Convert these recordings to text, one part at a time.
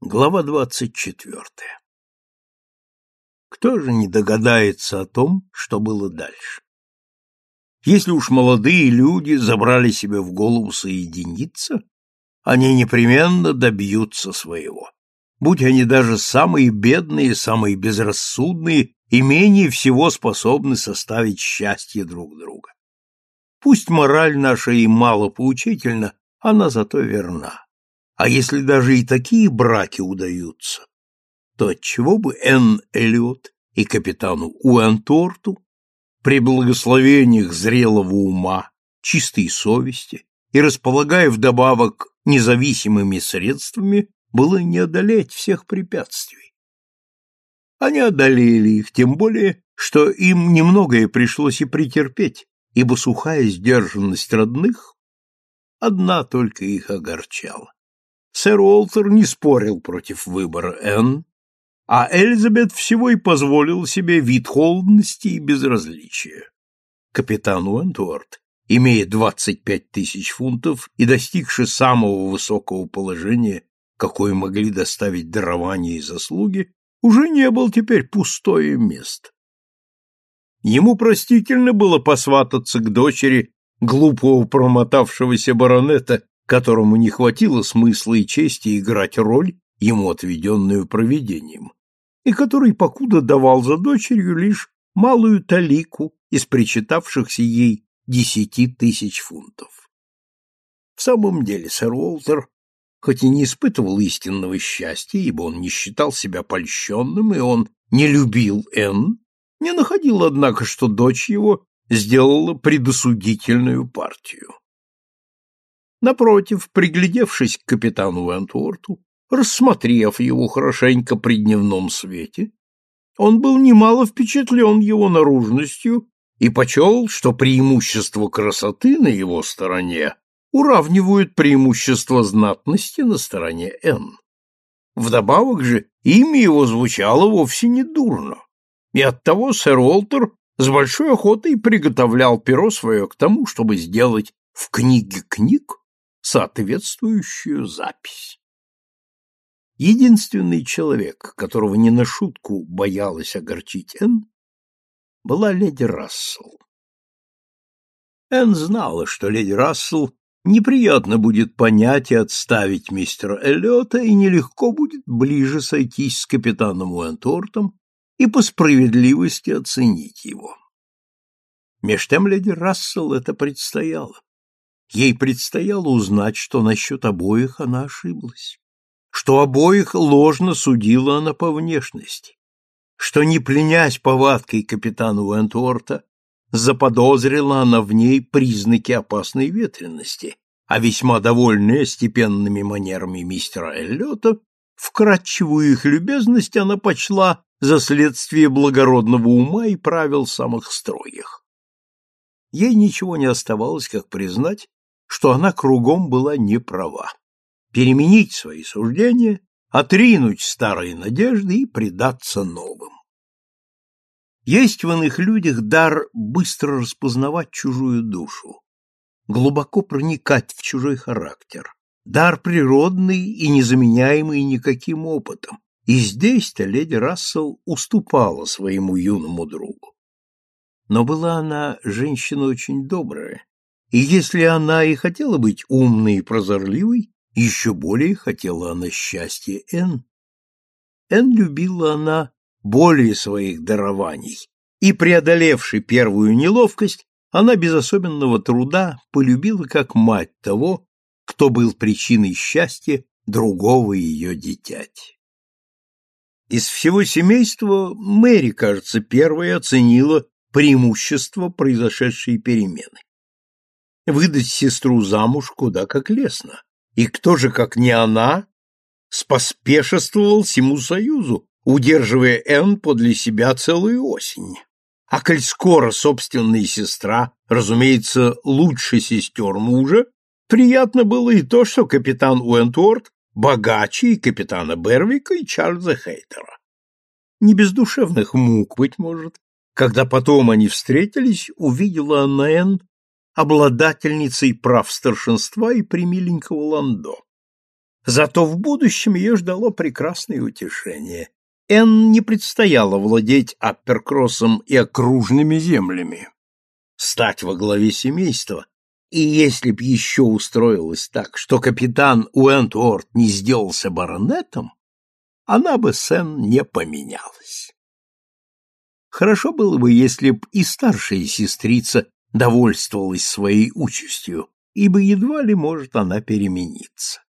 Глава двадцать четвертая. Кто же не догадается о том, что было дальше? Если уж молодые люди забрали себе в голову соединиться, они непременно добьются своего. Будь они даже самые бедные, самые безрассудные и менее всего способны составить счастье друг друга. Пусть мораль наша и мало поучительна, она зато верна. А если даже и такие браки удаются, то отчего бы Энн Эллиот и капитану Уэнторту при благословениях зрелого ума, чистой совести и располагая вдобавок независимыми средствами, было не одолеть всех препятствий. Они одолели их, тем более, что им немногое пришлось и претерпеть, ибо сухая сдержанность родных одна только их огорчала. Сэр Уолтер не спорил против выбора Энн, а Элизабет всего и позволил себе вид холодности и безразличия. Капитан Уэнтуарт, имея двадцать пять тысяч фунтов и достигши самого высокого положения, какое могли доставить дарования и заслуги, уже не был теперь пустое место. Ему простительно было посвататься к дочери глупого промотавшегося баронета которому не хватило смысла и чести играть роль, ему отведенную провидением, и который покуда давал за дочерью лишь малую талику из причитавшихся ей десяти тысяч фунтов. В самом деле сэр Уолтер, хоть и не испытывал истинного счастья, ибо он не считал себя польщенным, и он не любил Энн, не находил, однако, что дочь его сделала предосудительную партию. Напротив, приглядевшись к капитану Вентворту, рассмотрев его хорошенько при дневном свете, он был немало впечатлен его наружностью и почел, что преимущество красоты на его стороне уравнивают преимущество знатности на стороне Н. Вдобавок же имя его звучало вовсе не дурно, и оттого сэр Уолтер с большой охотой приготовлял перо свое к тому, чтобы сделать в книге книг соответствующую запись. Единственный человек, которого не на шутку боялась огорчить Энн, была леди Рассел. Энн знала, что леди Рассел неприятно будет понять и отставить мистера Эллиота, и нелегко будет ближе сойтись с капитаном Уэнтортом и по справедливости оценить его. Меж тем леди Рассел это предстояло. Ей предстояло узнать, что насчет обоих она ошиблась, что обоих ложно судила она по внешности, что, не пленясь повадкой капитана Уэнтворта, заподозрила она в ней признаки опасной ветренности, а весьма довольная степенными манерами мистера Эллиота, вкрадчивую их любезность она почла за следствие благородного ума и правил самых строгих. Ей ничего не оставалось, как признать, что она кругом была не права. Переменить свои суждения, отринуть старые надежды и предаться новым. Есть в иных людях дар быстро распознавать чужую душу, глубоко проникать в чужой характер, дар природный и незаменяемый никаким опытом, и здесь-то леди Рассел уступала своему юному другу. Но была она женщина очень добрая, и если она и хотела быть умной и прозорливой, еще более хотела она счастья Н. Н любила она более своих дарований, и, преодолевши первую неловкость, она без особенного труда полюбила как мать того, кто был причиной счастья другого ее дитяти. Из всего семейства Мэри, кажется, первой оценила преимущество произошедшей перемены выдать сестру замуж куда как лестно. И кто же, как не она, споспешествовал всему союзу, удерживая Энн подле себя целую осень. А коль скоро собственная сестра, разумеется, лучше сестер мужа, приятно было и то, что капитан Уэнтворд богаче и капитана Бервика, и Чарльза Хейтера. Не без душевных мук, быть может, когда потом они встретились, увидела она Энн обладательницей прав старшинства и примиленького ландо. Зато в будущем ее ждало прекрасное утешение. Энн не предстояло владеть апперкроссом и окружными землями, стать во главе семейства, и если б еще устроилось так, что капитан Уэнтворд не сделался баронетом, она бы с Энн не поменялась. Хорошо было бы, если б и старшая сестрица довольствовалась своей участью, ибо едва ли может она перемениться.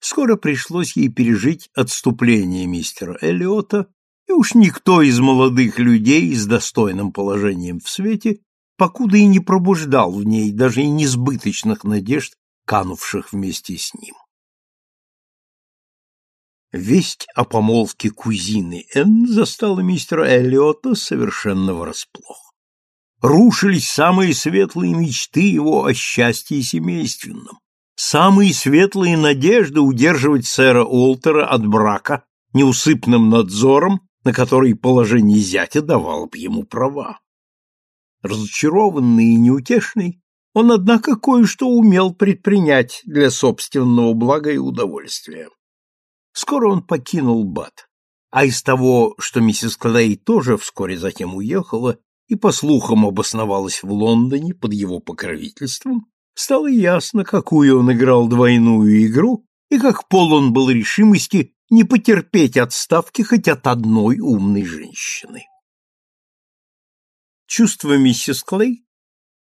Скоро пришлось ей пережить отступление мистера Эллиота, и уж никто из молодых людей с достойным положением в свете покуда и не пробуждал в ней даже и несбыточных надежд, канувших вместе с ним. Весть о помолвке кузины Энн застала мистера Эллиота совершенно врасплох. Рушились самые светлые мечты его о счастье семейственном самые светлые надежды удерживать сэра Уолтера от брака неусыпным надзором, на который положение зятя давало бы ему права. Разочарованный и неутешный, он, однако, кое-что умел предпринять для собственного блага и удовольствия. Скоро он покинул Бат, а из того, что миссис Клей тоже вскоре затем уехала и, по слухам, обосновалась в Лондоне под его покровительством, стало ясно, какую он играл двойную игру и как полон был решимости не потерпеть отставки хоть от одной умной женщины. Чувства миссис Клей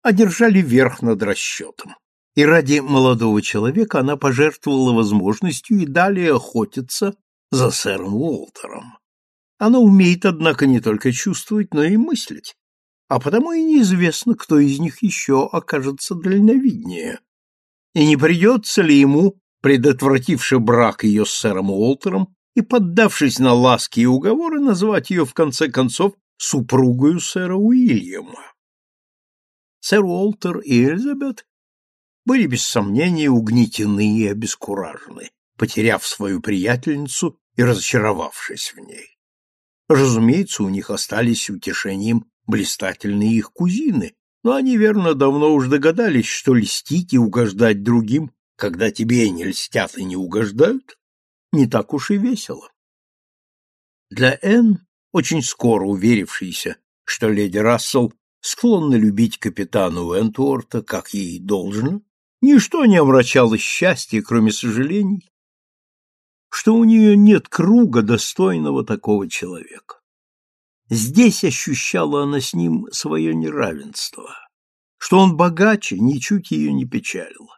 одержали верх над расчетом, и ради молодого человека она пожертвовала возможностью и далее охотиться за сэром Уолтером. Она умеет, однако, не только чувствовать, но и мыслить, а потому и неизвестно, кто из них еще окажется дальновиднее. И не придется ли ему, предотвративший брак ее с сэром Уолтером и поддавшись на ласки и уговоры, назвать ее, в конце концов, супругою сэра Уильяма? Сэр Уолтер и Элизабет были, без сомнения, угнетены и обескуражены, потеряв свою приятельницу и разочаровавшись в ней. Разумеется, у них остались утешением блистательные их кузины, но они, верно, давно уж догадались, что льстить и угождать другим, когда тебе не льстят и не угождают, не так уж и весело. Для Энн, очень скоро уверившейся, что леди Рассел склонна любить капитана Уэнтворта, как ей должно, ничто не омрачало счастья, кроме сожалений, что у нее нет круга, достойного такого человека. Здесь ощущала она с ним свое неравенство. Что он богаче, ничуть ее не печалило.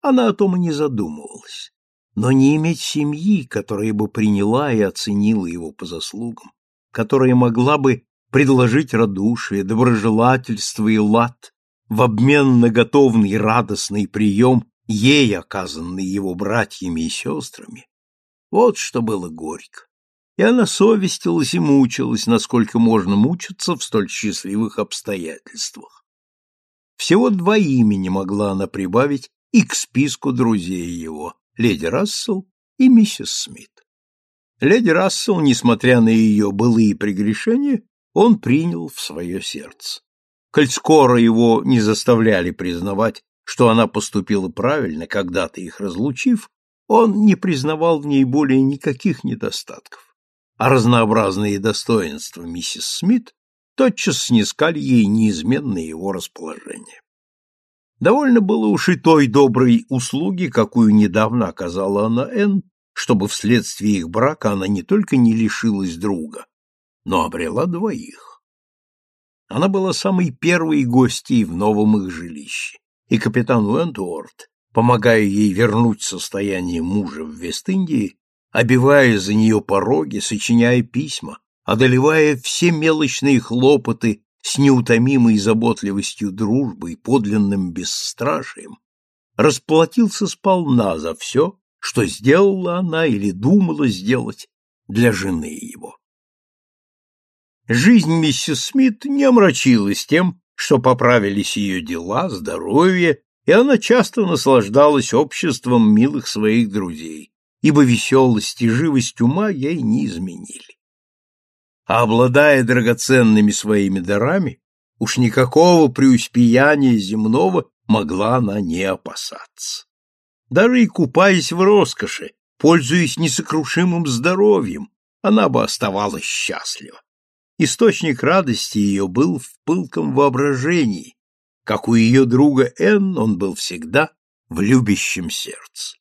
Она о том и не задумывалась. Но не иметь семьи, которая бы приняла и оценила его по заслугам, которая могла бы предложить радушие, доброжелательство и лад в обмен на готовный радостный прием, ей оказанный его братьями и сестрами, вот что было горько и она совестилась и мучилась, насколько можно мучиться в столь счастливых обстоятельствах. Всего два имени могла она прибавить и к списку друзей его — леди Рассел и миссис Смит. Леди Рассел, несмотря на ее былые прегрешения, он принял в свое сердце. Коль скоро его не заставляли признавать, что она поступила правильно, когда-то их разлучив, он не признавал в ней более никаких недостатков а разнообразные достоинства миссис Смит тотчас снискали ей неизменное его расположение. Довольно было уж и той доброй услуги, какую недавно оказала она Энн, чтобы вследствие их брака она не только не лишилась друга, но обрела двоих. Она была самой первой гостьей в новом их жилище, и капитан Уэнтуорт, помогая ей вернуть состояние мужа в Вест-Индии, обивая за нее пороги, сочиняя письма, одолевая все мелочные хлопоты с неутомимой заботливостью дружбы и подлинным бесстрашием, расплатился сполна за все, что сделала она или думала сделать для жены его. Жизнь миссис Смит не омрачилась тем, что поправились ее дела, здоровье, и она часто наслаждалась обществом милых своих друзей ибо веселость и живость ума ей не изменили. А обладая драгоценными своими дарами, уж никакого преуспеяния земного могла она не опасаться. Даже и купаясь в роскоши, пользуясь несокрушимым здоровьем, она бы оставалась счастлива. Источник радости ее был в пылком воображении, как у ее друга Энн он был всегда в любящем сердце.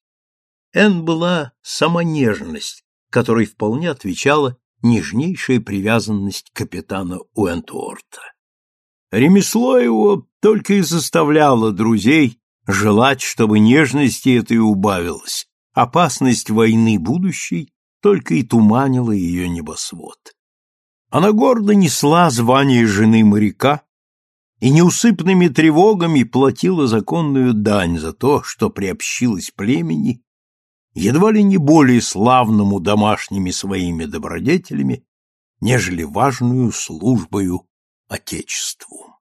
Энн была сама нежность, которой вполне отвечала нежнейшая привязанность капитана Уэнтуорта. Ремесло его только и заставляло друзей желать, чтобы нежности этой убавилось, опасность войны будущей только и туманила ее небосвод. Она гордо несла звание жены моряка и неусыпными тревогами платила законную дань за то, что приобщилась племени, едва ли не более славному домашними своими добродетелями, нежели важную службою Отечеству.